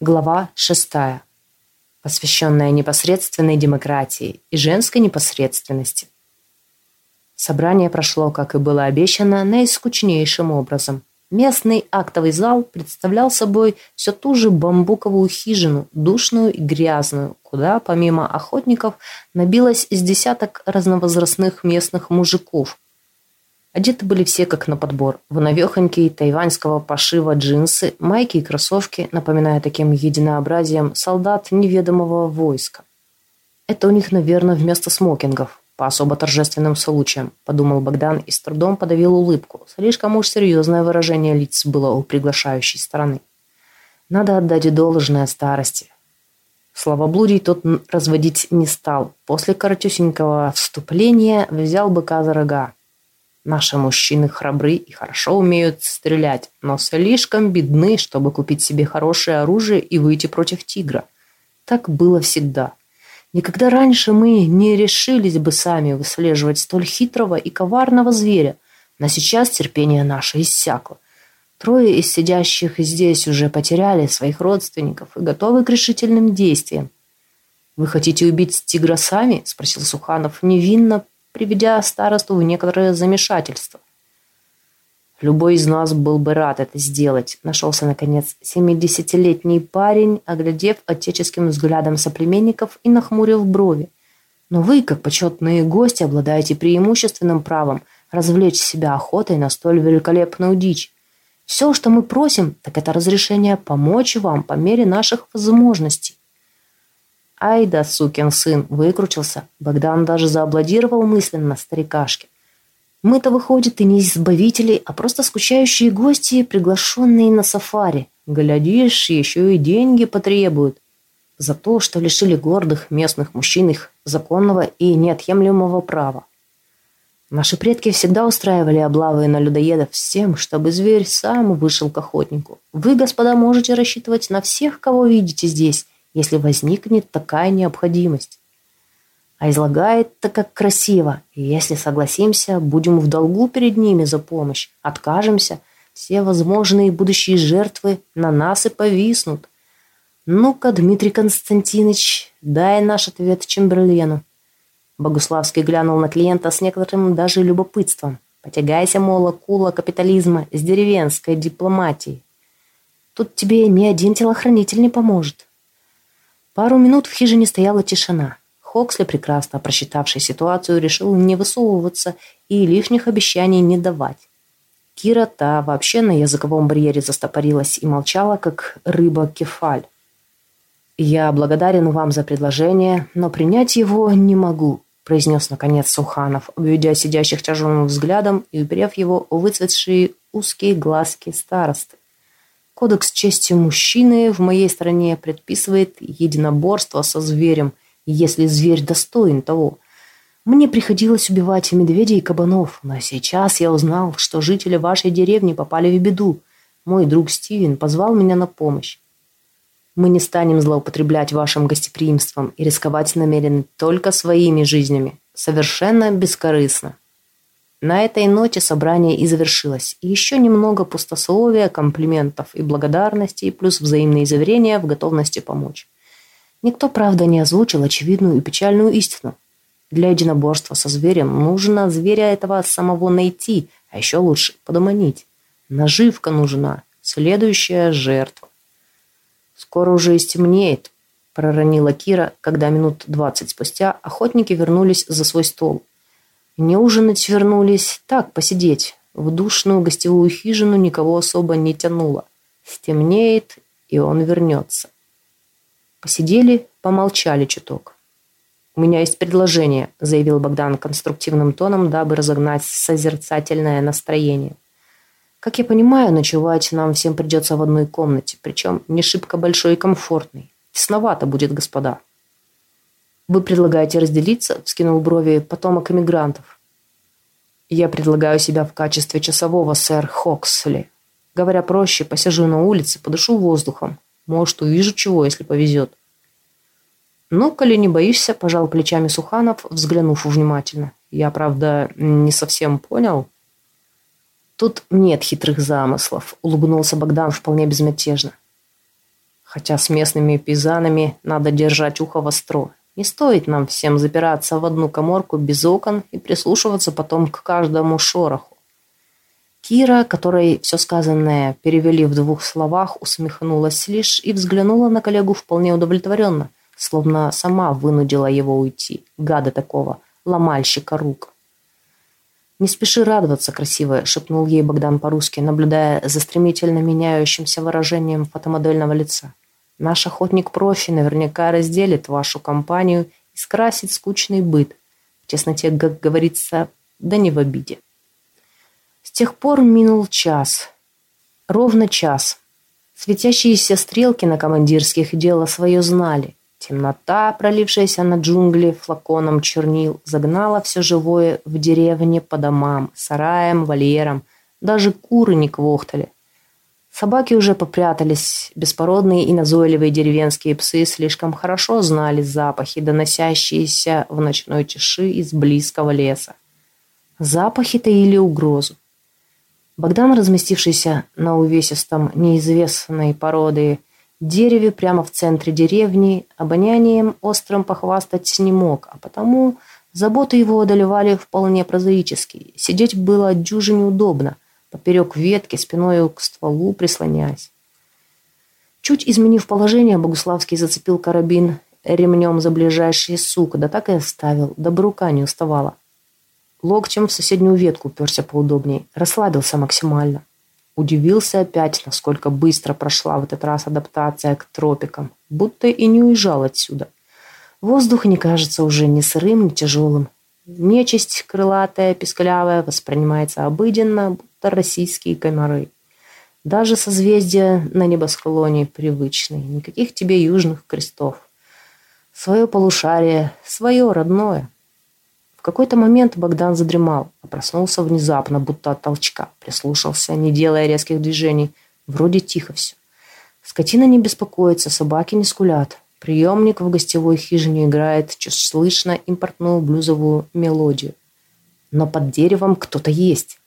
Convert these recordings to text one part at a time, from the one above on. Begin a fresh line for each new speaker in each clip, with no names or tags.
Глава шестая, посвященная непосредственной демократии и женской непосредственности. Собрание прошло, как и было обещано, наискучнейшим образом. Местный актовый зал представлял собой все ту же бамбуковую хижину, душную и грязную, куда, помимо охотников, набилось из десяток разновозрастных местных мужиков, Одеты были все как на подбор. В новехонькие тайваньского пошива джинсы, майки и кроссовки, напоминая таким единообразием солдат неведомого войска. Это у них, наверное, вместо смокингов, по особо торжественным случаям, подумал Богдан и с трудом подавил улыбку. Слишком уж серьезное выражение лиц было у приглашающей стороны. Надо отдать должное старости. Словоблудий тот разводить не стал. После коротюсенького вступления взял быка за рога. Наши мужчины храбры и хорошо умеют стрелять, но слишком бедны, чтобы купить себе хорошее оружие и выйти против тигра. Так было всегда. Никогда раньше мы не решились бы сами выслеживать столь хитрого и коварного зверя, но сейчас терпение наше иссякло. Трое из сидящих здесь уже потеряли своих родственников и готовы к решительным действиям. «Вы хотите убить тигра сами?» – спросил Суханов, невинно приведя старосту в некоторое замешательство. Любой из нас был бы рад это сделать. Нашелся, наконец, семидесятилетний парень, оглядев отеческим взглядом соплеменников и нахмурив брови. Но вы, как почетные гости, обладаете преимущественным правом развлечь себя охотой на столь великолепную дичь. Все, что мы просим, так это разрешение помочь вам по мере наших возможностей. Ай да сукин сын, выкрутился. Богдан даже зааплодировал мысленно старикашке. Мы-то, выходит, и не избавители, а просто скучающие гости, приглашенные на сафари. Глядишь, еще и деньги потребуют. За то, что лишили гордых местных мужчин их законного и неотъемлемого права. Наши предки всегда устраивали облавы на людоедов с тем, чтобы зверь сам вышел к охотнику. Вы, господа, можете рассчитывать на всех, кого видите здесь, если возникнет такая необходимость. А излагает-то как красиво, и если согласимся, будем в долгу перед ними за помощь, откажемся, все возможные будущие жертвы на нас и повиснут. Ну-ка, Дмитрий Константинович, дай наш ответ Чемберлену. Богуславский глянул на клиента с некоторым даже любопытством. Потягайся, мол, акула капитализма с деревенской дипломатией. Тут тебе ни один телохранитель не поможет. Пару минут в хижине стояла тишина. Хоксли, прекрасно просчитавший ситуацию, решил не высовываться и лишних обещаний не давать. Кира та вообще на языковом барьере застопорилась и молчала, как рыба-кефаль. «Я благодарен вам за предложение, но принять его не могу», произнес наконец Суханов, обведя сидящих тяжелым взглядом и уперев его в выцветшие узкие глазки старосты. Кодекс чести мужчины в моей стране предписывает единоборство со зверем, если зверь достоин того. Мне приходилось убивать медведей и кабанов, но сейчас я узнал, что жители вашей деревни попали в беду. Мой друг Стивен позвал меня на помощь. Мы не станем злоупотреблять вашим гостеприимством и рисковать намерены только своими жизнями. Совершенно бескорыстно. На этой ноте собрание и завершилось. Еще немного пустословия, комплиментов и благодарностей, плюс взаимные заверения в готовности помочь. Никто, правда, не озвучил очевидную и печальную истину. Для единоборства со зверем нужно зверя этого самого найти, а еще лучше подоманить. Наживка нужна, следующая жертва. «Скоро уже и стемнеет», – проронила Кира, когда минут двадцать спустя охотники вернулись за свой стол – не ужинать вернулись, так, посидеть. В душную гостевую хижину никого особо не тянуло. Стемнеет, и он вернется. Посидели, помолчали чуток. «У меня есть предложение», – заявил Богдан конструктивным тоном, дабы разогнать созерцательное настроение. «Как я понимаю, ночевать нам всем придется в одной комнате, причем не шибко большой и комфортной. Тесновато будет, господа». «Вы предлагаете разделиться?» – вскинул брови потомок эмигрантов. «Я предлагаю себя в качестве часового, сэр Хоксли. Говоря проще, посижу на улице, подышу воздухом. Может, увижу чего, если повезет». «Ну, коли не боишься», – пожал плечами Суханов, взглянув внимательно. «Я, правда, не совсем понял». «Тут нет хитрых замыслов», – улыбнулся Богдан вполне безмятежно. Хотя с местными пизанами надо держать ухо востро. Не стоит нам всем запираться в одну коморку без окон и прислушиваться потом к каждому шороху. Кира, которой все сказанное перевели в двух словах, усмехнулась лишь и взглянула на коллегу вполне удовлетворенно, словно сама вынудила его уйти, гада такого, ломальщика рук. «Не спеши радоваться, красивая», — шепнул ей Богдан по-русски, наблюдая за стремительно меняющимся выражением фотомодельного лица. «Наш охотник-профи наверняка разделит вашу компанию и скрасит скучный быт. В тесноте, как говорится, да не в обиде». С тех пор минул час. Ровно час. Светящиеся стрелки на командирских дело свое знали. Темнота, пролившаяся на джунгли флаконом чернил, загнала все живое в деревне по домам, сараям, вольерам. Даже куры не квохтали. Собаки уже попрятались. Беспородные и назойливые деревенские псы слишком хорошо знали запахи, доносящиеся в ночной тиши из близкого леса. Запахи таили угрозу. Богдан, разместившийся на увесистом неизвестной породы дереве прямо в центре деревни, обонянием острым похвастать не мог, а потому заботы его одолевали вполне прозаически. Сидеть было дюже неудобно, поперек ветки, спиной к стволу прислоняясь. Чуть изменив положение, Богуславский зацепил карабин ремнем за ближайший сук, да так и оставил, дабы рука не уставала. Локтем в соседнюю ветку уперся поудобней. Расслабился максимально. Удивился опять, насколько быстро прошла в этот раз адаптация к тропикам. Будто и не уезжал отсюда. Воздух не кажется уже ни сырым, ни тяжелым. Нечисть крылатая, песклявая воспринимается обыденно, будто российские комары. Даже созвездия на небосклоне привычные. Никаких тебе южных крестов. Свое полушарие, свое родное какой-то момент Богдан задремал, а проснулся внезапно, будто от толчка. Прислушался, не делая резких движений. Вроде тихо все. Скотина не беспокоится, собаки не скулят. Приемник в гостевой хижине играет чуть слышно импортную блюзовую мелодию. Но под деревом кто-то есть.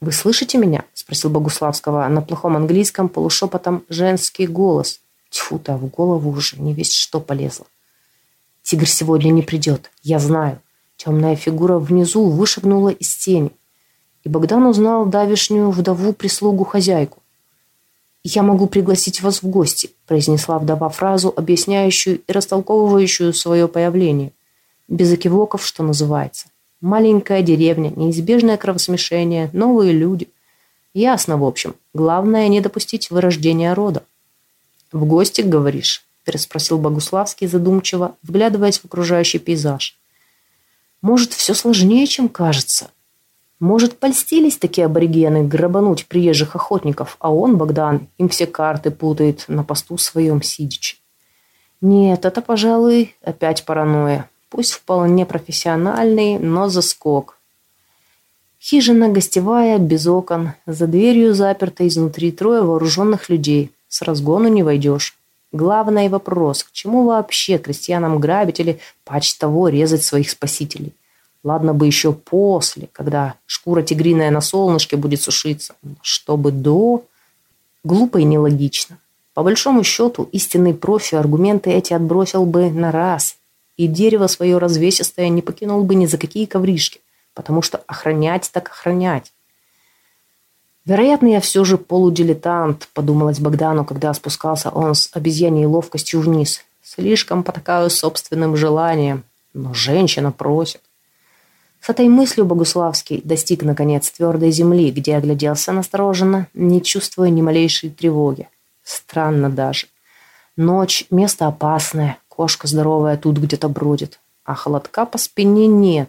«Вы слышите меня?» – спросил Богуславского на плохом английском полушепотом женский голос. Тьфу-то, в голову уже не весь что полезло. «Тигр сегодня не придет, я знаю. Темная фигура внизу вышагнула из тени, и Богдан узнал давишнюю вдову-прислугу-хозяйку. «Я могу пригласить вас в гости», – произнесла вдова фразу, объясняющую и растолковывающую свое появление. Без окивоков, что называется. Маленькая деревня, неизбежное кровосмешение, новые люди. Ясно, в общем. Главное, не допустить вырождения рода. «В гости, говоришь?» – переспросил Богуславский задумчиво, вглядываясь в окружающий пейзаж. Может, все сложнее, чем кажется. Может, польстились такие аборигены грабануть приезжих охотников, а он, Богдан, им все карты путает на посту своем сидячи. Нет, это, пожалуй, опять паранойя. Пусть вполне профессиональный, но заскок. Хижина гостевая, без окон. За дверью заперто изнутри трое вооруженных людей. С разгону не войдешь. Главный вопрос, к чему вообще крестьянам грабить или, паче того, резать своих спасителей? Ладно бы еще после, когда шкура тигриная на солнышке будет сушиться. Чтобы до... Глупо и нелогично. По большому счету, истинный профи аргументы эти отбросил бы на раз, и дерево свое развесистое не покинул бы ни за какие ковришки, потому что охранять так охранять. Вероятно, я все же полудилетант, подумалось Богдану, когда спускался он с обезьяньей ловкостью вниз. Слишком потакаю собственным желанием, но женщина просит. С этой мыслью Богуславский достиг, наконец, твердой земли, где огляделся настороженно, не чувствуя ни малейшей тревоги. Странно даже. Ночь, место опасное, кошка здоровая тут где-то бродит, а холодка по спине нет.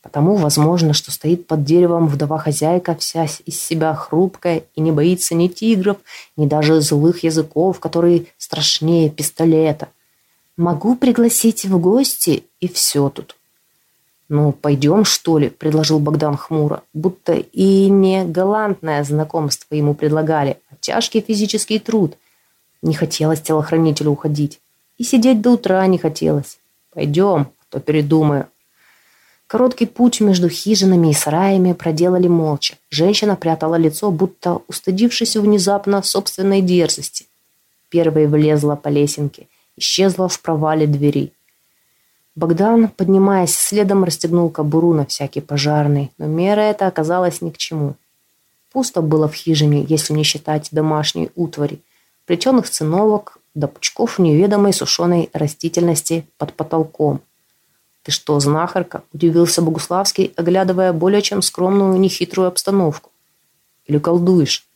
Потому возможно, что стоит под деревом вдова-хозяйка, вся из себя хрупкая и не боится ни тигров, ни даже злых языков, которые страшнее пистолета. Могу пригласить в гости, и все тут. «Ну, пойдем, что ли?» – предложил Богдан хмуро. Будто и не галантное знакомство ему предлагали, а тяжкий физический труд. Не хотелось телохранителю уходить. И сидеть до утра не хотелось. «Пойдем, а то передумаю». Короткий путь между хижинами и сараями проделали молча. Женщина прятала лицо, будто устыдившись внезапно собственной дерзости. первой влезла по лесенке, исчезла в провале двери. Богдан, поднимаясь следом, расстегнул кобуру на всякий пожарный, но мера эта оказалась ни к чему. Пусто было в хижине, если не считать домашней утвари, плетеных циновок до пучков неведомой сушеной растительности под потолком. «Ты что, знахарка?» – удивился Богуславский, оглядывая более чем скромную нехитрую обстановку. «Или колдуешь?»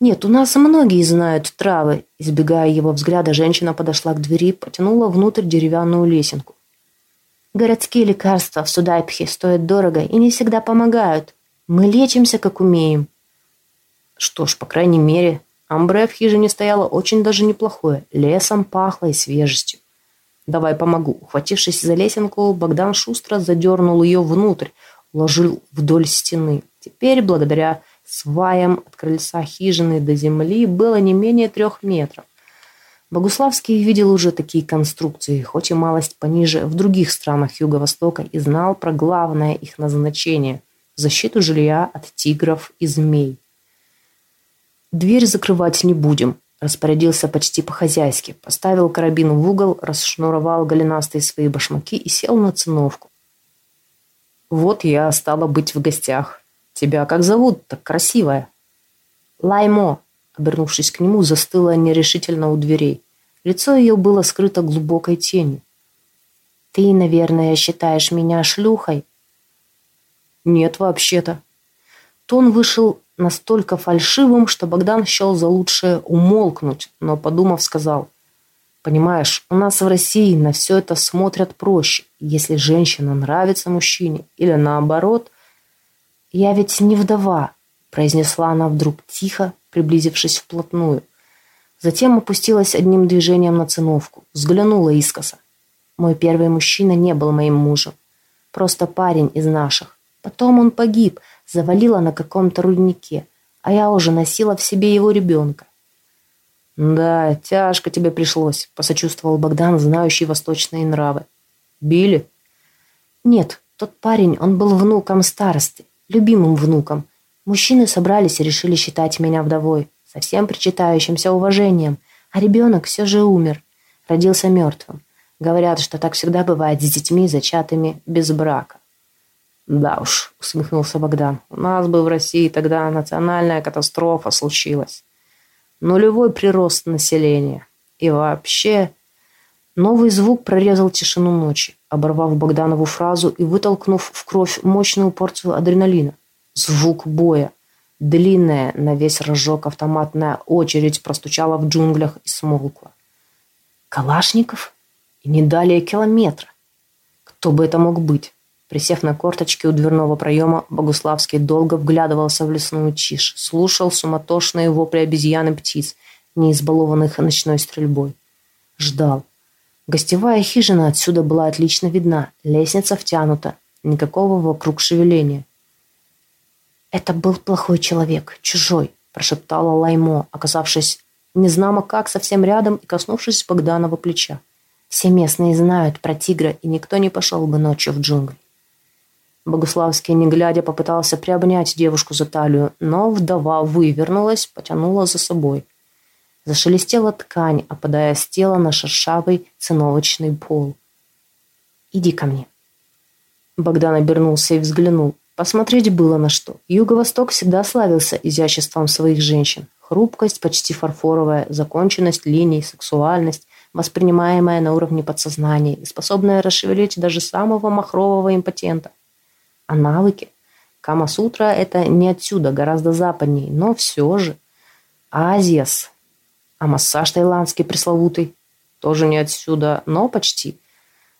«Нет, у нас многие знают травы». Избегая его взгляда, женщина подошла к двери, потянула внутрь деревянную лесенку. «Городские лекарства в Судайпхе стоят дорого и не всегда помогают. Мы лечимся, как умеем. Что ж, по крайней мере, амбре в хижине стояло очень даже неплохое. Лесом пахло и свежестью. «Давай помогу». Ухватившись за лесенку, Богдан шустро задернул ее внутрь, уложил вдоль стены. Теперь, благодаря сваям от крыльца хижины до земли, было не менее трех метров. Богуславский видел уже такие конструкции, хоть и малость пониже, в других странах Юго-Востока и знал про главное их назначение – защиту жилья от тигров и змей. «Дверь закрывать не будем», – распорядился почти по-хозяйски, поставил карабин в угол, расшнуровал голенастые свои башмаки и сел на циновку. «Вот я стала быть в гостях. Тебя как зовут? Так красивая». «Лаймо», – обернувшись к нему, застыла нерешительно у дверей. Лицо ее было скрыто глубокой тенью. «Ты, наверное, считаешь меня шлюхой?» «Нет, вообще-то». Тон вышел настолько фальшивым, что Богдан счел за лучшее умолкнуть, но, подумав, сказал, «Понимаешь, у нас в России на все это смотрят проще. Если женщина нравится мужчине или наоборот...» «Я ведь не вдова», – произнесла она вдруг тихо, приблизившись вплотную. Затем опустилась одним движением на циновку, взглянула искоса. Мой первый мужчина не был моим мужем. Просто парень из наших. Потом он погиб, завалила на каком-то руднике, а я уже носила в себе его ребенка. «Да, тяжко тебе пришлось», – посочувствовал Богдан, знающий восточные нравы. «Били?» «Нет, тот парень, он был внуком старосты, любимым внуком. Мужчины собрались и решили считать меня вдовой, со всем причитающимся уважением, а ребенок все же умер, родился мертвым. Говорят, что так всегда бывает с детьми, зачатыми без брака. «Да уж», — усмехнулся Богдан, — «у нас бы в России тогда национальная катастрофа случилась. Нулевой прирост населения. И вообще...» Новый звук прорезал тишину ночи, оборвав Богданову фразу и вытолкнув в кровь мощную порцию адреналина. Звук боя. Длинная на весь рожок автоматная очередь простучала в джунглях и смолкла. Калашников? И не далее километра. Кто бы это мог быть? Присев на корточки у дверного проема, Богуславский долго вглядывался в лесную чишь, слушал суматошные вопли обезьян и птиц, не избалованных ночной стрельбой. Ждал. Гостевая хижина отсюда была отлично видна, лестница втянута, никакого вокруг шевеления. «Это был плохой человек, чужой», – прошептала Лаймо, оказавшись незнамо как совсем рядом и коснувшись Богданова плеча. «Все местные знают про тигра, и никто не пошел бы ночью в джунгли». Богуславский, не глядя, попытался приобнять девушку за талию, но вдова вывернулась, потянула за собой. Зашелестела ткань, опадая с тела на шершавый циновочный пол. «Иди ко мне». Богдан обернулся и взглянул. Посмотреть было на что. Юго-Восток всегда славился изяществом своих женщин. Хрупкость почти фарфоровая, законченность линий, сексуальность, воспринимаемая на уровне подсознания и способная расшевелить даже самого махрового импотента. А навыки? Кама-сутра – это не отсюда, гораздо западнее, но все же. Азиас. А массаж таиландский пресловутый? Тоже не отсюда, но почти.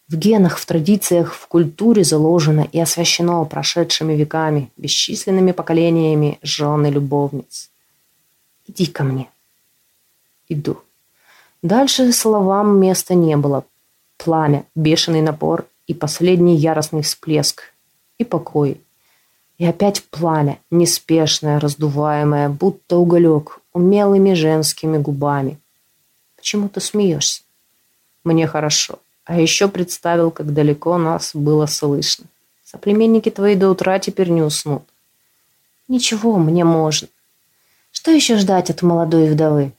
В генах, в традициях, в культуре заложено и освящено прошедшими веками, бесчисленными поколениями жен и любовниц. Иди ко мне. Иду. Дальше словам места не было. Пламя, бешеный напор и последний яростный всплеск, и покой. И опять пламя, неспешное, раздуваемое, будто уголек, умелыми женскими губами. Почему ты смеешься? Мне хорошо. А еще представил, как далеко нас было слышно. Соплеменники твои до утра теперь не уснут. Ничего, мне можно. Что еще ждать от молодой вдовы?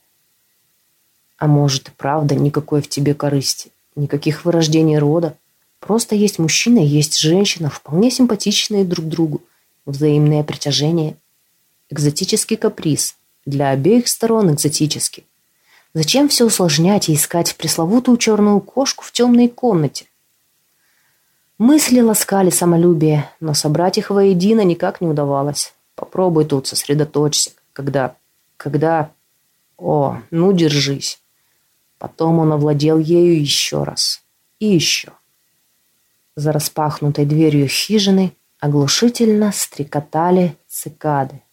А может и правда никакой в тебе корысти, никаких вырождений рода. Просто есть мужчина и есть женщина, вполне симпатичные друг другу. Взаимное притяжение. Экзотический каприз. Для обеих сторон экзотический. Зачем все усложнять и искать пресловутую черную кошку в темной комнате? Мысли ласкали самолюбие, но собрать их воедино никак не удавалось. Попробуй тут сосредоточься, когда... когда... О, ну держись. Потом он овладел ею еще раз. И еще. За распахнутой дверью хижины оглушительно стрекотали цикады.